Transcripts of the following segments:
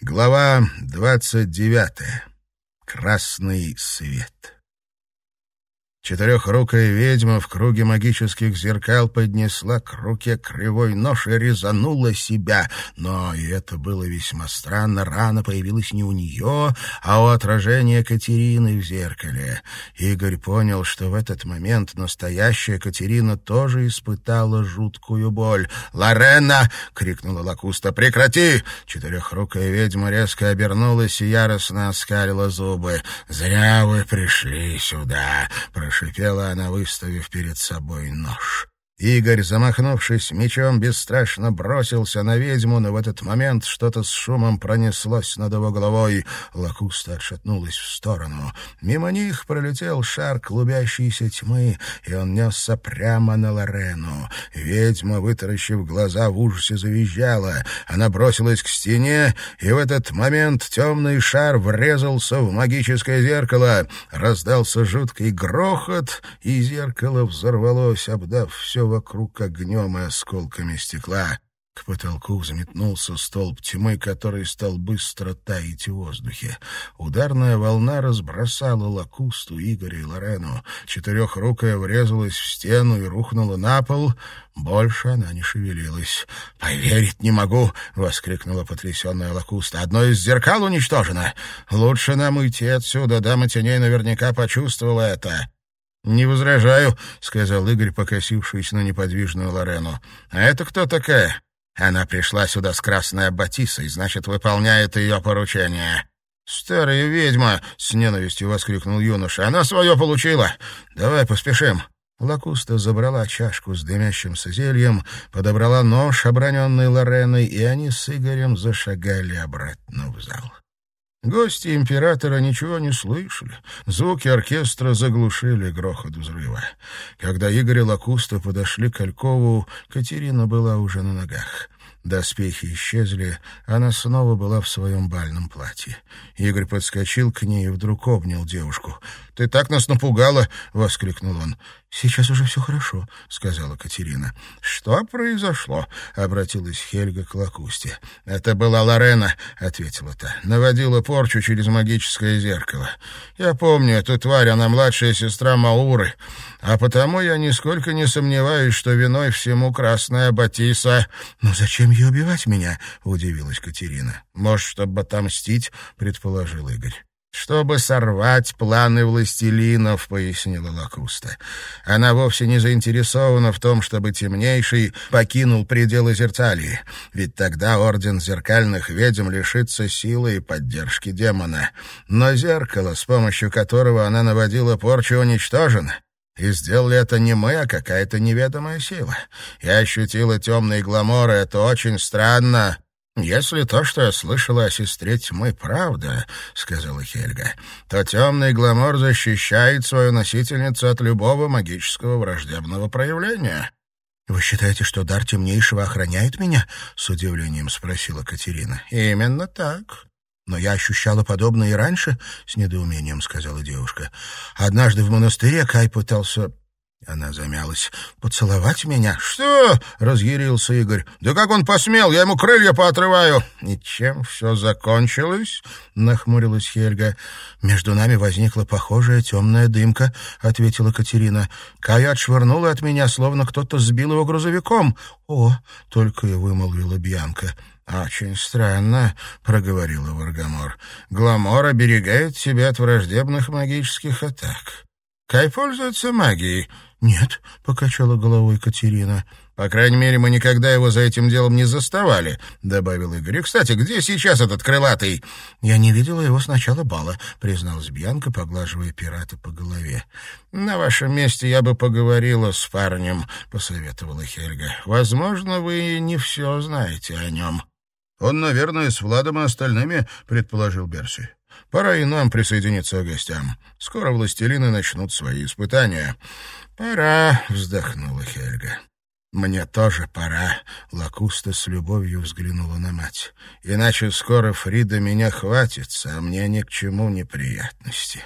Глава двадцать девятая. Красный свет. Четырехрукая ведьма в круге магических зеркал поднесла к руке кривой нож и резанула себя. Но, и это было весьма странно, рана появилась не у нее, а у отражения Катерины в зеркале. Игорь понял, что в этот момент настоящая Катерина тоже испытала жуткую боль. «Лорена!» — крикнула Лакуста. «Прекрати!» Четырехрукая ведьма резко обернулась и яростно оскалила зубы. «Зря вы пришли сюда!» Прошипела она, выставив перед собой нож. Игорь, замахнувшись мечом, бесстрашно бросился на ведьму, но в этот момент что-то с шумом пронеслось над его головой. Лакуста отшатнулась в сторону. Мимо них пролетел шар клубящейся тьмы, и он несся прямо на Лорену. Ведьма, вытаращив глаза, в ужасе завизжала. Она бросилась к стене, и в этот момент темный шар врезался в магическое зеркало. Раздался жуткий грохот, и зеркало взорвалось, обдав все вокруг огнем и осколками стекла. К потолку взметнулся столб тьмы, который стал быстро таять в воздухе. Ударная волна разбросала лакусту Игоря и Лорену. Четырехрукая врезалась в стену и рухнула на пол. Больше она не шевелилась. «Поверить не могу!» — воскликнула потрясенная лакуста. «Одно из зеркал уничтожено! Лучше нам уйти отсюда. Дама теней наверняка почувствовала это!» «Не возражаю», — сказал Игорь, покосившись на неподвижную Лорену. «А это кто такая?» «Она пришла сюда с красной аббатисой, значит, выполняет ее поручение». «Старая ведьма!» — с ненавистью воскликнул юноша. «Она свое получила! Давай поспешим!» Лакуста забрала чашку с дымящимся зельем, подобрала нож, оброненный Лореной, и они с Игорем зашагали обратно в зал. Гости императора ничего не слышали. Звуки оркестра заглушили грохот взрыва. Когда Игорь и Лакуста подошли к Алькову, Катерина была уже на ногах. Доспехи исчезли, она снова была в своем бальном платье. Игорь подскочил к ней и вдруг обнял девушку. «Ты так нас напугала!» — воскликнул он. «Сейчас уже все хорошо», — сказала Катерина. «Что произошло?» — обратилась Хельга к Лакусте. «Это была Лорена», — ответила та. «Наводила порчу через магическое зеркало. Я помню эту тварь, она младшая сестра Мауры. А потому я нисколько не сомневаюсь, что виной всему красная Батиса». «Но зачем ей убивать меня?» — удивилась Катерина. «Может, чтобы отомстить?» — предположил Игорь чтобы сорвать планы властелинов», — пояснила Лакуста. «Она вовсе не заинтересована в том, чтобы темнейший покинул пределы Зерцалии, ведь тогда Орден Зеркальных Ведьм лишится силы и поддержки демона. Но зеркало, с помощью которого она наводила порчу, уничтожено». И сделали это не мы, а какая-то неведомая сила. Я ощутила темный гламор, и это очень странно. «Если то, что я слышала о сестре тьмы, правда, — сказала Хельга, — то темный гламор защищает свою носительницу от любого магического враждебного проявления». «Вы считаете, что дар темнейшего охраняет меня?» — с удивлением спросила Катерина. «Именно так. Но я ощущала подобное и раньше», — с недоумением сказала девушка. «Однажды в монастыре Кай пытался она замялась. «Поцеловать меня?» «Что?» — разъярился Игорь. «Да как он посмел? Я ему крылья поотрываю!» «И чем все закончилось?» — нахмурилась Хельга. «Между нами возникла похожая темная дымка», — ответила Катерина. «Кая отшвырнуло от меня, словно кто-то сбил его грузовиком». «О!» — только и вымолвила Бьянка. «Очень странно», — проговорила Варгамор. «Гламор оберегает себя от враждебных магических атак. Кай пользуется магией». «Нет», — покачала головой Катерина. «По крайней мере, мы никогда его за этим делом не заставали», — добавил Игорь. «Кстати, где сейчас этот крылатый?» «Я не видела его с начала бала», — призналась Бьянка, поглаживая пирата по голове. «На вашем месте я бы поговорила с парнем», — посоветовала Хельга. «Возможно, вы не все знаете о нем». «Он, наверное, с Владом и остальными», — предположил Берси. «Пора и нам присоединиться к гостям. Скоро властелины начнут свои испытания». «Пора», — вздохнула Хельга. «Мне тоже пора», — Лакуста с любовью взглянула на мать. «Иначе скоро Фрида меня хватится, а мне ни к чему неприятности.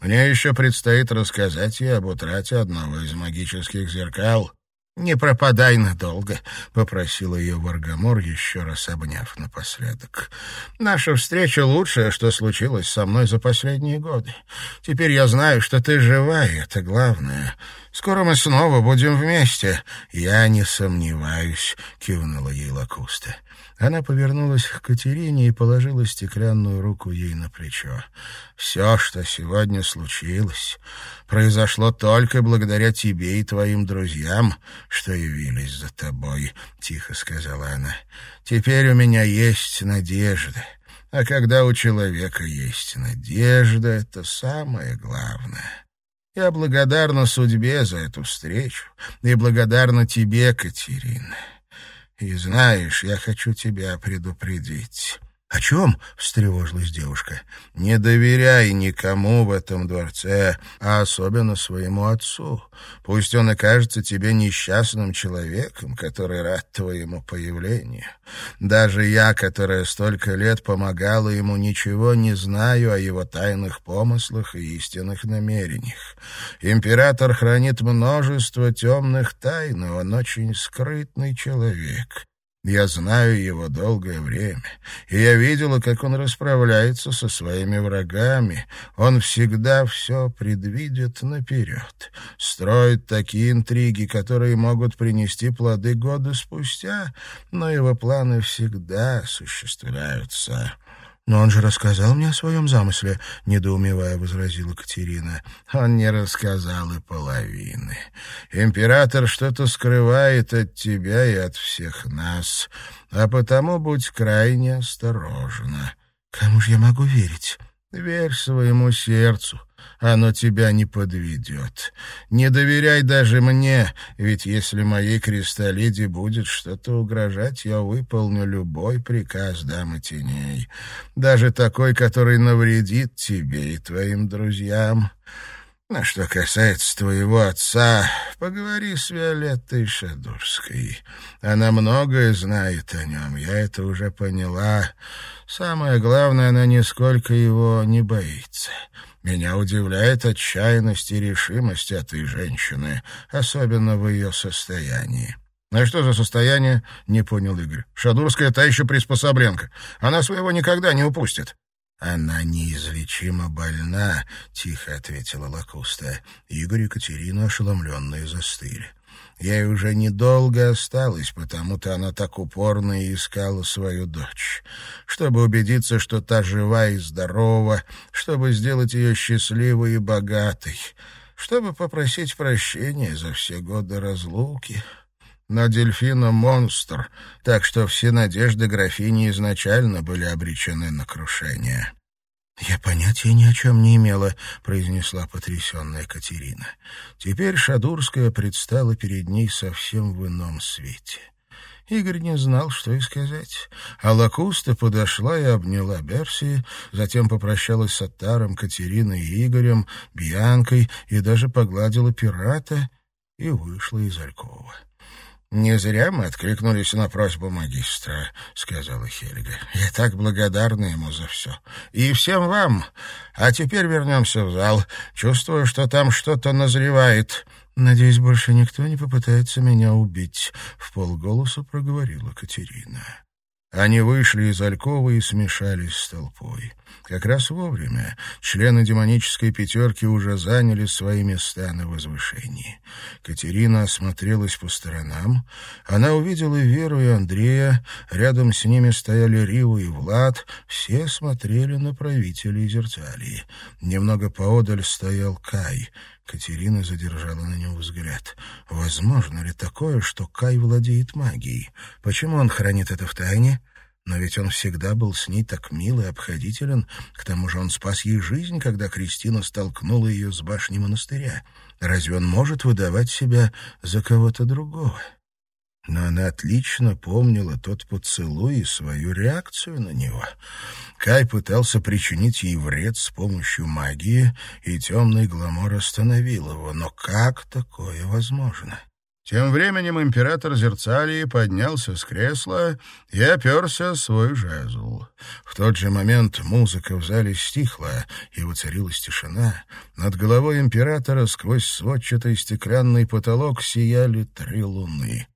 Мне еще предстоит рассказать ей об утрате одного из магических зеркал». «Не пропадай надолго», — попросила ее Варгамор, еще раз обняв напоследок. «Наша встреча лучшая, что случилось со мной за последние годы. Теперь я знаю, что ты жива, и это главное. Скоро мы снова будем вместе». «Я не сомневаюсь», — кивнула ей Лакуста. Она повернулась к Катерине и положила стеклянную руку ей на плечо. «Все, что сегодня случилось, произошло только благодаря тебе и твоим друзьям, что явились за тобой», — тихо сказала она. «Теперь у меня есть надежда». А когда у человека есть надежда, это самое главное. Я благодарна судьбе за эту встречу и благодарна тебе, Катерина. И знаешь, я хочу тебя предупредить. «О чем?» — встревожилась девушка. «Не доверяй никому в этом дворце, а особенно своему отцу. Пусть он и кажется тебе несчастным человеком, который рад твоему появлению. Даже я, которая столько лет помогала ему, ничего не знаю о его тайных помыслах и истинных намерениях. Император хранит множество темных тайн, и он очень скрытный человек». Я знаю его долгое время, и я видела, как он расправляется со своими врагами. Он всегда все предвидит наперед, строит такие интриги, которые могут принести плоды годы спустя, но его планы всегда осуществляются. «Но он же рассказал мне о своем замысле», — недоумевая возразила Катерина. «Он не рассказал и половины. Император что-то скрывает от тебя и от всех нас, а потому будь крайне осторожна». «Кому же я могу верить?» «Верь своему сердцу». Оно тебя не подведет. Не доверяй даже мне, ведь если моей кристаллиде будет что-то угрожать, я выполню любой приказ дамы теней, даже такой, который навредит тебе и твоим друзьям». А что касается твоего отца, поговори с Виолеттой Шадурской. Она многое знает о нем, я это уже поняла. Самое главное, она нисколько его не боится. Меня удивляет отчаянность и решимость этой женщины, особенно в ее состоянии. «А что за состояние?» — не понял Игорь. «Шадурская та еще приспособленка. Она своего никогда не упустит». «Она неизлечимо больна», — тихо ответила Лакуста. Игорь и Катерина ошеломленные застыли. Ей уже недолго осталось, потому-то она так упорно и искала свою дочь. Чтобы убедиться, что та жива и здорова, чтобы сделать ее счастливой и богатой, чтобы попросить прощения за все годы разлуки. Но дельфина — монстр, так что все надежды графини изначально были обречены на крушение. «Я понятия ни о чем не имела», — произнесла потрясенная Катерина. Теперь Шадурская предстала перед ней совсем в ином свете. Игорь не знал, что и сказать. А Лакуста подошла и обняла Берси, затем попрощалась с Аттаром, Катериной и Игорем, Бьянкой и даже погладила пирата и вышла из Алькова. «Не зря мы откликнулись на просьбу магистра», — сказала Хельга. «Я так благодарна ему за все. И всем вам. А теперь вернемся в зал. Чувствую, что там что-то назревает». «Надеюсь, больше никто не попытается меня убить», — в полголоса проговорила Катерина. Они вышли из Алькова и смешались с толпой. Как раз вовремя члены демонической пятерки уже заняли свои места на возвышении. Катерина осмотрелась по сторонам. Она увидела Веру и Андрея. Рядом с ними стояли Риву и Влад. Все смотрели на правителей Зерцалии. Немного поодаль стоял Кай. Катерина задержала на него взгляд. Возможно ли такое, что Кай владеет магией? Почему он хранит это в тайне? Но ведь он всегда был с ней так мил и обходителен. К тому же он спас ей жизнь, когда Кристина столкнула ее с башни монастыря. Разве он может выдавать себя за кого-то другого? Но она отлично помнила тот поцелуй и свою реакцию на него. Кай пытался причинить ей вред с помощью магии, и темный гламор остановил его. Но как такое возможно? Тем временем император Зерцалии поднялся с кресла и оперся свой жезл. В тот же момент музыка в зале стихла, и воцарилась тишина. Над головой императора сквозь сводчатый стеклянный потолок сияли три луны.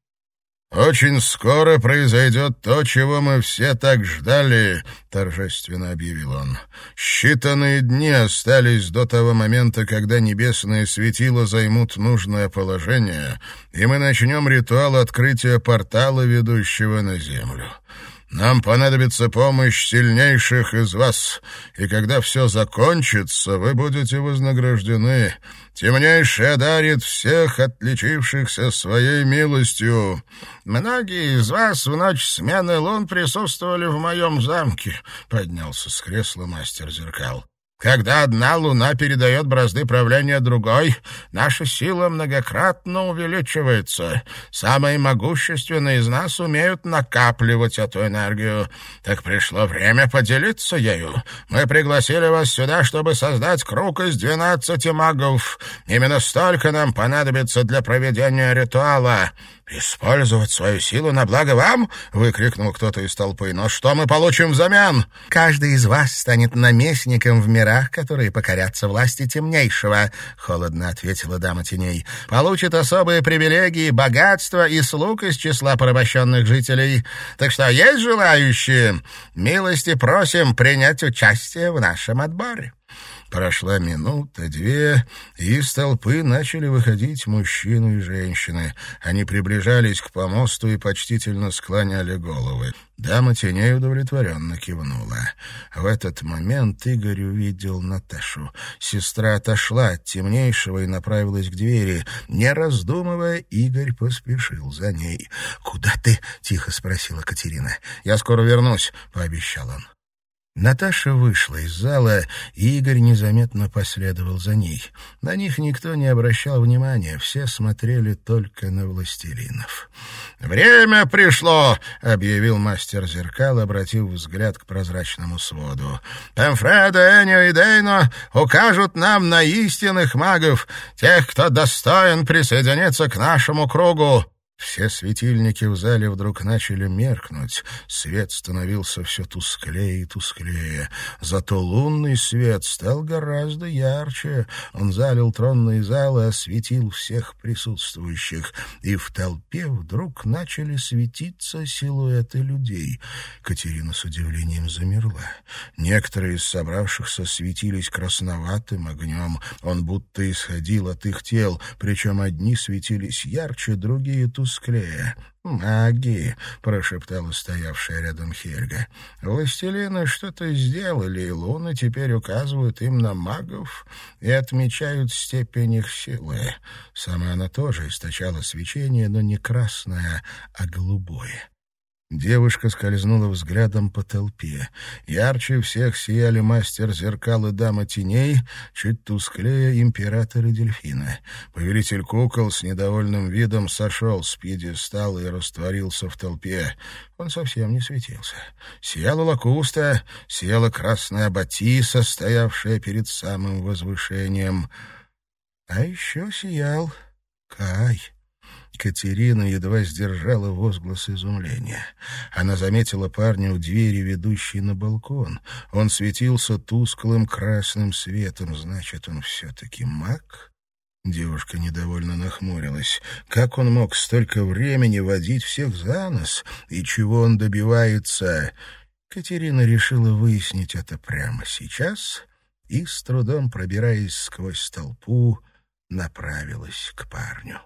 «Очень скоро произойдет то, чего мы все так ждали», — торжественно объявил он. «Считанные дни остались до того момента, когда небесные светила займут нужное положение, и мы начнем ритуал открытия портала, ведущего на Землю». Нам понадобится помощь сильнейших из вас, и когда все закончится, вы будете вознаграждены. Темнейший одарит всех отличившихся своей милостью. Многие из вас в ночь смены лун присутствовали в моем замке, — поднялся с кресла мастер зеркал. Когда одна луна передает бразды правления другой, наша сила многократно увеличивается. Самые могущественные из нас умеют накапливать эту энергию. Так пришло время поделиться ею. Мы пригласили вас сюда, чтобы создать круг из двенадцати магов. Именно столько нам понадобится для проведения ритуала. «Использовать свою силу на благо вам?» — выкрикнул кто-то из толпы. «Но что мы получим взамен?» «Каждый из вас станет наместником в мирах, которые покорятся власти темнейшего», — холодно ответила дама теней. «Получит особые привилегии, богатство и слуг из числа порабощенных жителей. Так что есть желающие? Милости просим принять участие в нашем отборе». Прошла минута, две, и из толпы начали выходить мужчины и женщины. Они приближались к помосту и почтительно склоняли головы. Дама теней удовлетворенно кивнула. В этот момент Игорь увидел Наташу. Сестра отошла от темнейшего и направилась к двери. Не раздумывая, Игорь поспешил за ней. «Куда ты?» — тихо спросила Катерина. «Я скоро вернусь», — пообещал он. Наташа вышла из зала, и Игорь незаметно последовал за ней. На них никто не обращал внимания, все смотрели только на властелинов. «Время пришло!» — объявил мастер зеркал, обратив взгляд к прозрачному своду. «Пемфредо, Энио и Дейно укажут нам на истинных магов, тех, кто достоин присоединиться к нашему кругу. Все светильники в зале вдруг начали меркнуть, свет становился все тусклее и тусклее. Зато лунный свет стал гораздо ярче. Он залил тронные залы, осветил всех присутствующих. И в толпе вдруг начали светиться силуэты людей. Катерина с удивлением замерла. Некоторые из собравшихся светились красноватым огнем. Он будто исходил от их тел, причем одни светились ярче, другие тусклее тусклее. «Маги!» — прошептала стоявшая рядом Хельга. «Властелины что-то сделали, и луны теперь указывают им на магов и отмечают степень их силы. Сама она тоже источала свечение, но не красное, а голубое. Девушка скользнула взглядом по толпе. Ярче всех сияли мастер зеркал и дама теней, чуть тусклее император и дельфина. Повелитель кукол с недовольным видом сошел с пьедестала и растворился в толпе. Он совсем не светился. Сияла лакуста, сияла красная батиса, стоявшая перед самым возвышением. А еще сиял Кай. Катерина едва сдержала возглас изумления. Она заметила парня у двери, ведущей на балкон. Он светился тусклым красным светом. Значит, он все-таки маг? Девушка недовольно нахмурилась. Как он мог столько времени водить всех за нос? И чего он добивается? Катерина решила выяснить это прямо сейчас и, с трудом пробираясь сквозь толпу, направилась к парню.